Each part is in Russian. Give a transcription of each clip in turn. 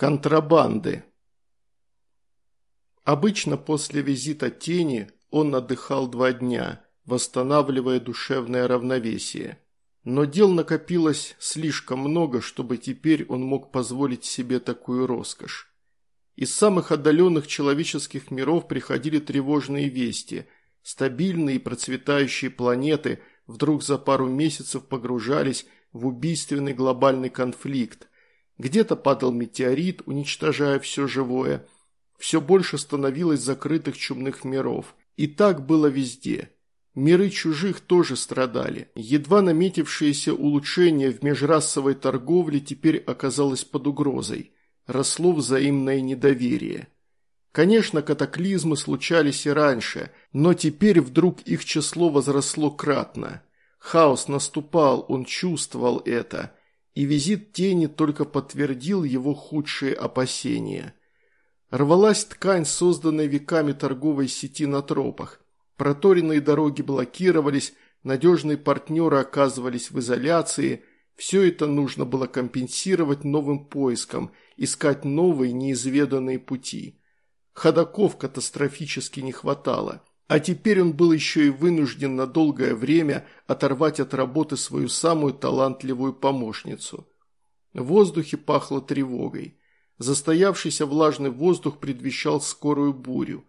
Контрабанды. Обычно после визита тени он отдыхал два дня, восстанавливая душевное равновесие. Но дел накопилось слишком много, чтобы теперь он мог позволить себе такую роскошь. Из самых отдаленных человеческих миров приходили тревожные вести. Стабильные и процветающие планеты вдруг за пару месяцев погружались в убийственный глобальный конфликт, где-то падал метеорит, уничтожая все живое. Все больше становилось закрытых чумных миров. И так было везде. Миры чужих тоже страдали. Едва наметившееся улучшение в межрасовой торговле теперь оказалось под угрозой. Росло взаимное недоверие. Конечно, катаклизмы случались и раньше, но теперь вдруг их число возросло кратно. Хаос наступал, он чувствовал это – и визит тени только подтвердил его худшие опасения. Рвалась ткань, созданная веками торговой сети на тропах. Проторенные дороги блокировались, надежные партнеры оказывались в изоляции. Все это нужно было компенсировать новым поиском, искать новые неизведанные пути. Ходаков катастрофически не хватало – а теперь он был еще и вынужден на долгое время оторвать от работы свою самую талантливую помощницу. В воздухе пахло тревогой. Застоявшийся влажный воздух предвещал скорую бурю.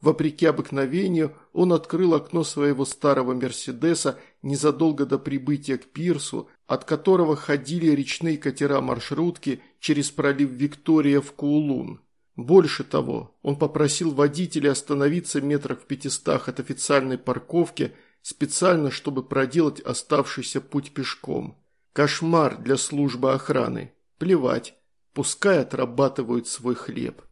Вопреки обыкновению, он открыл окно своего старого «Мерседеса» незадолго до прибытия к пирсу, от которого ходили речные катера-маршрутки через пролив Виктория в Куулун. Больше того, он попросил водителя остановиться метрах в пятистах от официальной парковки специально, чтобы проделать оставшийся путь пешком. Кошмар для службы охраны. Плевать, пускай отрабатывают свой хлеб.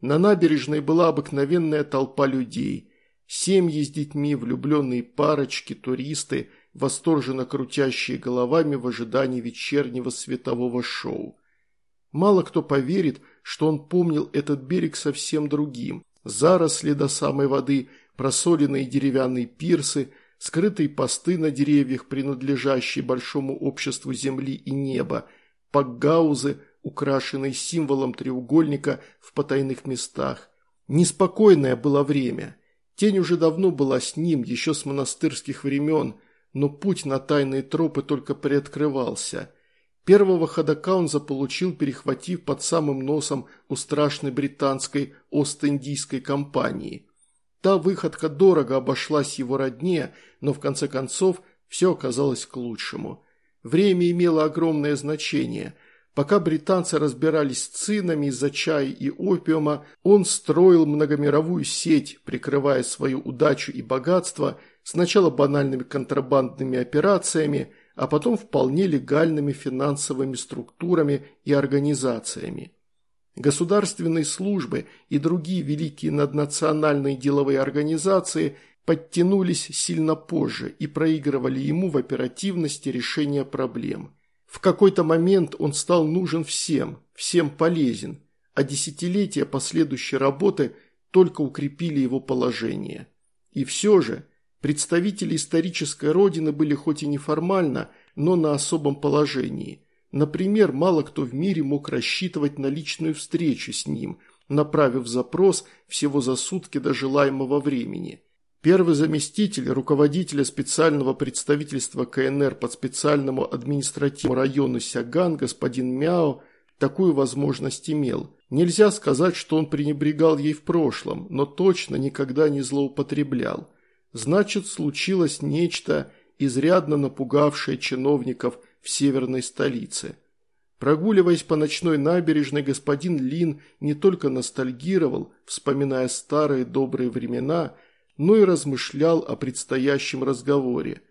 На набережной была обыкновенная толпа людей. Семьи с детьми, влюбленные парочки, туристы, восторженно крутящие головами в ожидании вечернего светового шоу. Мало кто поверит, что он помнил этот берег совсем другим. Заросли до самой воды, просоленные деревянные пирсы, скрытые посты на деревьях, принадлежащие большому обществу земли и неба, пакгаузы, украшенные символом треугольника в потайных местах. Неспокойное было время. Тень уже давно была с ним, еще с монастырских времен, но путь на тайные тропы только приоткрывался – Первого ходока он заполучил, перехватив под самым носом у страшной британской Ост-Индийской компании. Та выходка дорого обошлась его родне, но в конце концов все оказалось к лучшему. Время имело огромное значение. Пока британцы разбирались с цинами из-за чая и опиума, он строил многомировую сеть, прикрывая свою удачу и богатство сначала банальными контрабандными операциями – а потом вполне легальными финансовыми структурами и организациями. Государственные службы и другие великие наднациональные деловые организации подтянулись сильно позже и проигрывали ему в оперативности решения проблем. В какой-то момент он стал нужен всем, всем полезен, а десятилетия последующей работы только укрепили его положение. И все же – Представители исторической родины были хоть и неформально, но на особом положении. Например, мало кто в мире мог рассчитывать на личную встречу с ним, направив запрос всего за сутки до желаемого времени. Первый заместитель руководителя специального представительства КНР под специальному административному району Сяган, господин Мяо, такую возможность имел. Нельзя сказать, что он пренебрегал ей в прошлом, но точно никогда не злоупотреблял. Значит, случилось нечто, изрядно напугавшее чиновников в северной столице. Прогуливаясь по ночной набережной, господин Лин не только ностальгировал, вспоминая старые добрые времена, но и размышлял о предстоящем разговоре.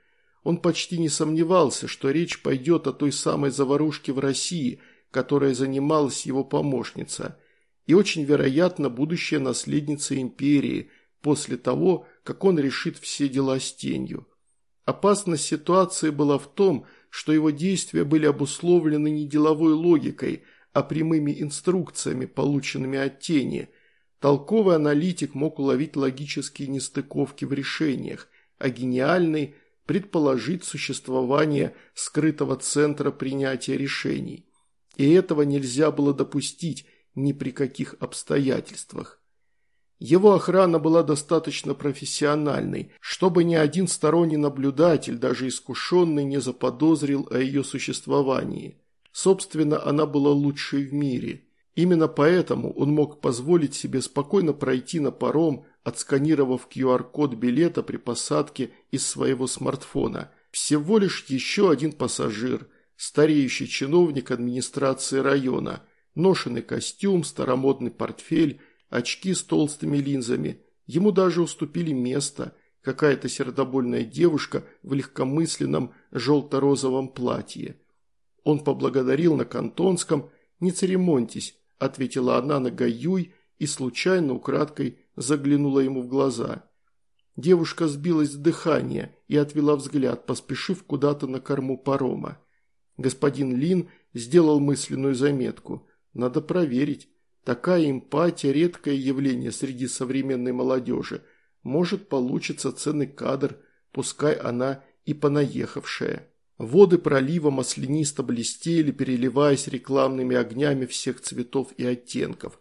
Он почти не сомневался, что речь пойдет о той самой заварушке в России, которой занималась его помощница, и очень вероятно будущая наследница империи – после того, как он решит все дела с тенью. Опасность ситуации была в том, что его действия были обусловлены не деловой логикой, а прямыми инструкциями, полученными от тени. Толковый аналитик мог уловить логические нестыковки в решениях, а гениальный – предположить существование скрытого центра принятия решений. И этого нельзя было допустить ни при каких обстоятельствах. Его охрана была достаточно профессиональной, чтобы ни один сторонний наблюдатель, даже искушенный, не заподозрил о ее существовании. Собственно, она была лучшей в мире. Именно поэтому он мог позволить себе спокойно пройти на паром, отсканировав QR-код билета при посадке из своего смартфона. Всего лишь еще один пассажир, стареющий чиновник администрации района, ношенный костюм, старомодный портфель, очки с толстыми линзами. Ему даже уступили место – какая-то сердобольная девушка в легкомысленном желто-розовом платье. Он поблагодарил на кантонском «Не церемоньтесь», – ответила она на Гаюй и случайно украдкой заглянула ему в глаза. Девушка сбилась с дыхания и отвела взгляд, поспешив куда-то на корму парома. Господин Лин сделал мысленную заметку. Надо проверить. Такая эмпатия – редкое явление среди современной молодежи. Может, получится ценный кадр, пускай она и понаехавшая. Воды пролива маслянисто блестели, переливаясь рекламными огнями всех цветов и оттенков.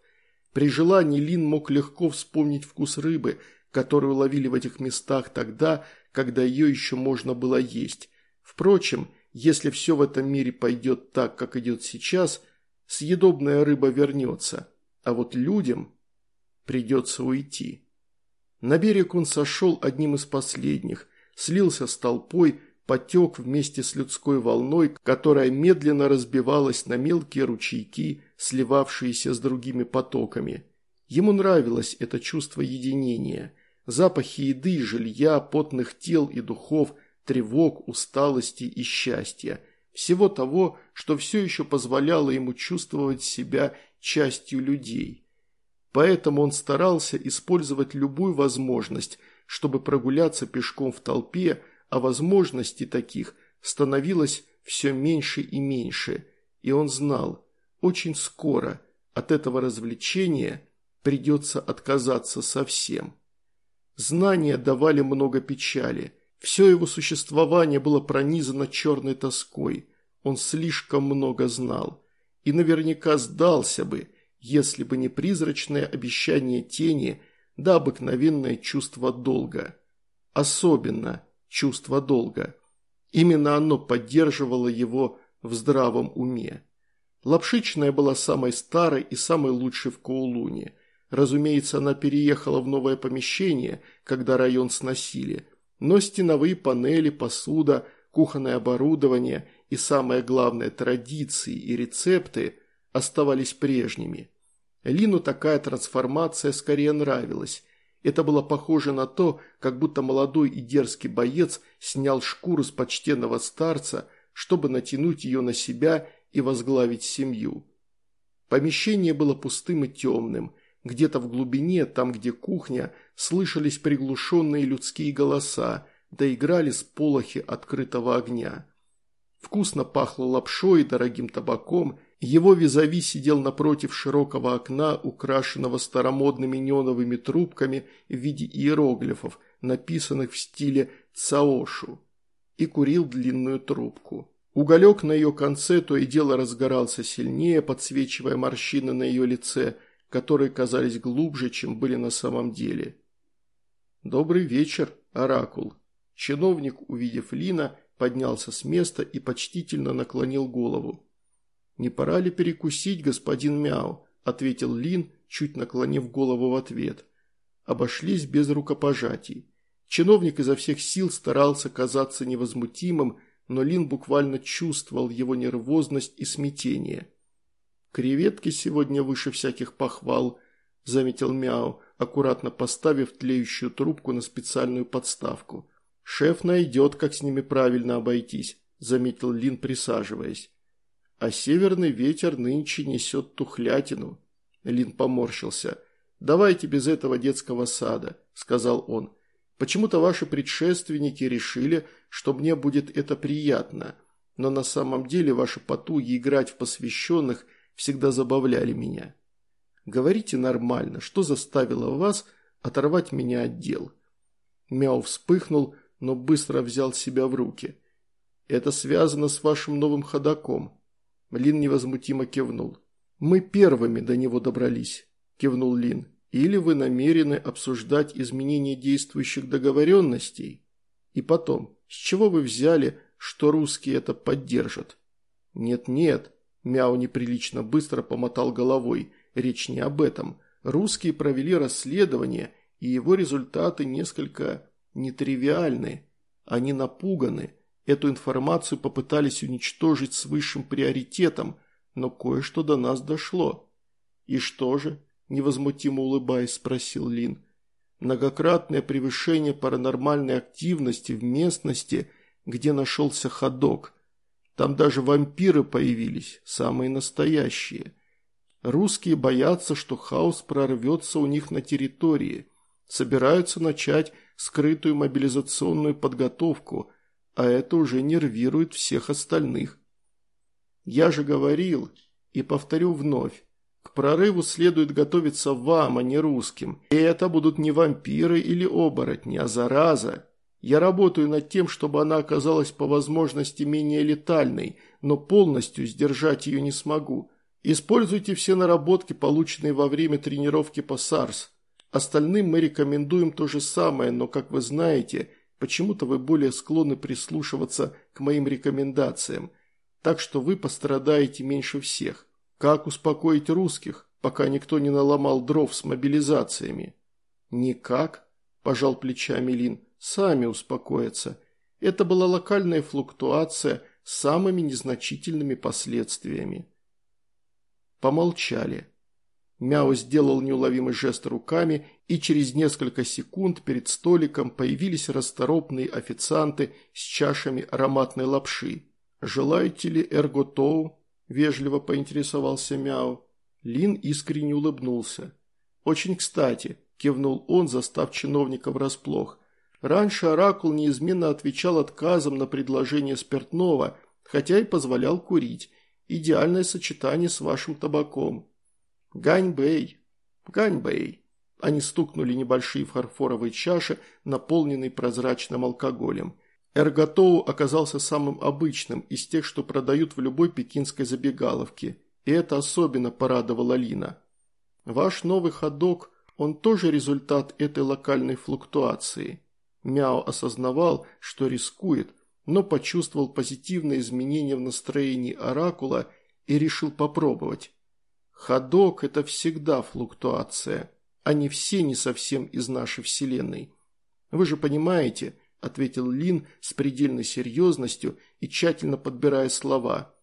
При желании Лин мог легко вспомнить вкус рыбы, которую ловили в этих местах тогда, когда ее еще можно было есть. Впрочем, если все в этом мире пойдет так, как идет сейчас, съедобная рыба вернется, а вот людям придется уйти. На берег он сошел одним из последних, слился с толпой, потек вместе с людской волной, которая медленно разбивалась на мелкие ручейки, сливавшиеся с другими потоками. Ему нравилось это чувство единения. Запахи еды, жилья, потных тел и духов, тревог, усталости и счастья. Всего того, что все еще позволяло ему чувствовать себя частью людей. Поэтому он старался использовать любую возможность, чтобы прогуляться пешком в толпе, а возможностей таких становилось все меньше и меньше, и он знал, очень скоро от этого развлечения придется отказаться совсем. Знания давали много печали, все его существование было пронизано черной тоской, он слишком много знал, и наверняка сдался бы, если бы не призрачное обещание тени да обыкновенное чувство долга. Особенно – чувство долга. Именно оно поддерживало его в здравом уме. Лапшичная была самой старой и самой лучшей в Коулуне. Разумеется, она переехала в новое помещение, когда район сносили. Но стеновые панели, посуда, кухонное оборудование и, самое главное, традиции и рецепты оставались прежними. Лину такая трансформация скорее нравилась. Это было похоже на то, как будто молодой и дерзкий боец снял шкуру с почтенного старца, чтобы натянуть ее на себя и возглавить семью. Помещение было пустым и темным. Где-то в глубине, там где кухня, слышались приглушенные людские голоса, да играли с полохи открытого огня. Вкусно пахло лапшой и дорогим табаком – его визави сидел напротив широкого окна, украшенного старомодными неоновыми трубками в виде иероглифов, написанных в стиле цаошу, и курил длинную трубку. Уголек на ее конце то и дело разгорался сильнее, подсвечивая морщины на ее лице, которые казались глубже, чем были на самом деле. «Добрый вечер, Оракул». Чиновник, увидев Лина, поднялся с места и почтительно наклонил голову. «Не пора ли перекусить, господин Мяу?» – ответил Лин, чуть наклонив голову в ответ. Обошлись без рукопожатий. Чиновник изо всех сил старался казаться невозмутимым, но Лин буквально чувствовал его нервозность и смятение. «Креветки сегодня выше всяких похвал», – заметил Мяу, аккуратно поставив тлеющую трубку на специальную подставку. «Шеф найдет, как с ними правильно обойтись», – заметил Лин, присаживаясь а северный ветер нынче несет тухлятину». Лин поморщился. «Давайте без этого детского сада», – сказал он. «Почему-то ваши предшественники решили, что мне будет это приятно, но на самом деле ваши потуги играть в посвященных всегда забавляли меня. Говорите нормально, что заставило вас оторвать меня от дел?» Мяу вспыхнул, но быстро взял себя в руки. «Это связано с вашим новым ходаком. Лин невозмутимо кивнул. «Мы первыми до него добрались», – кивнул Лин. «Или вы намерены обсуждать изменение действующих договоренностей? И потом, с чего вы взяли, что русские это поддержат?» «Нет-нет», – Мяу неприлично быстро помотал головой, – речь не об этом. Русские провели расследование, и его результаты несколько нетривиальны. Они напуганы, Эту информацию попытались уничтожить с высшим приоритетом, но кое-что до нас дошло. «И что же?» – невозмутимо улыбаясь, спросил Лин. «Многократное превышение паранормальной активности в местности, где нашелся ходок. Там даже вампиры появились, самые настоящие. Русские боятся, что хаос прорвется у них на территории, собираются начать скрытую мобилизационную подготовку – а это уже нервирует всех остальных. Я же говорил, и повторю вновь, к прорыву следует готовиться вам, а не русским. И это будут не вампиры или оборотни, а зараза. Я работаю над тем, чтобы она оказалась по возможности менее летальной, но полностью сдержать ее не смогу. Используйте все наработки, полученные во время тренировки по САРС. Остальным мы рекомендуем то же самое, но, как вы знаете, Почему-то вы более склонны прислушиваться к моим рекомендациям, так что вы пострадаете меньше всех. Как успокоить русских, пока никто не наломал дров с мобилизациями? Никак, пожал плечами Лин, сами успокоятся. Это была локальная флуктуация с самыми незначительными последствиями. Помолчали. Мяу сделал неуловимый жест руками, и через несколько секунд перед столиком появились расторопные официанты с чашами ароматной лапши. «Желаете ли эрготоу?» – вежливо поинтересовался Мяу. Лин искренне улыбнулся. «Очень кстати», – кивнул он, застав чиновника врасплох. «Раньше Оракул неизменно отвечал отказом на предложение спиртного, хотя и позволял курить. Идеальное сочетание с вашим табаком». «Ганьбэй! Ганьбэй!» Они стукнули небольшие фарфоровые чаши, наполненные прозрачным алкоголем. Эрготоу оказался самым обычным из тех, что продают в любой пекинской забегаловке, и это особенно порадовало Лина. «Ваш новый ходок, он тоже результат этой локальной флуктуации». Мяо осознавал, что рискует, но почувствовал позитивное изменение в настроении Оракула и решил попробовать. Ходок – это всегда флуктуация. Они все не совсем из нашей вселенной. Вы же понимаете, ответил Лин с предельной серьезностью и тщательно подбирая слова.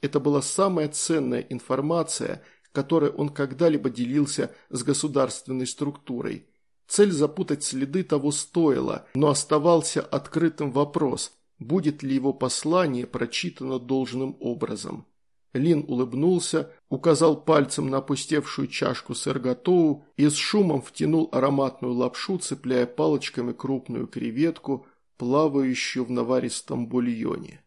Это была самая ценная информация, которой он когда-либо делился с государственной структурой. Цель запутать следы того стоила, но оставался открытым вопрос, будет ли его послание прочитано должным образом. Лин улыбнулся, указал пальцем на опустевшую чашку с эрготоу и с шумом втянул ароматную лапшу, цепляя палочками крупную креветку, плавающую в наваристом бульоне.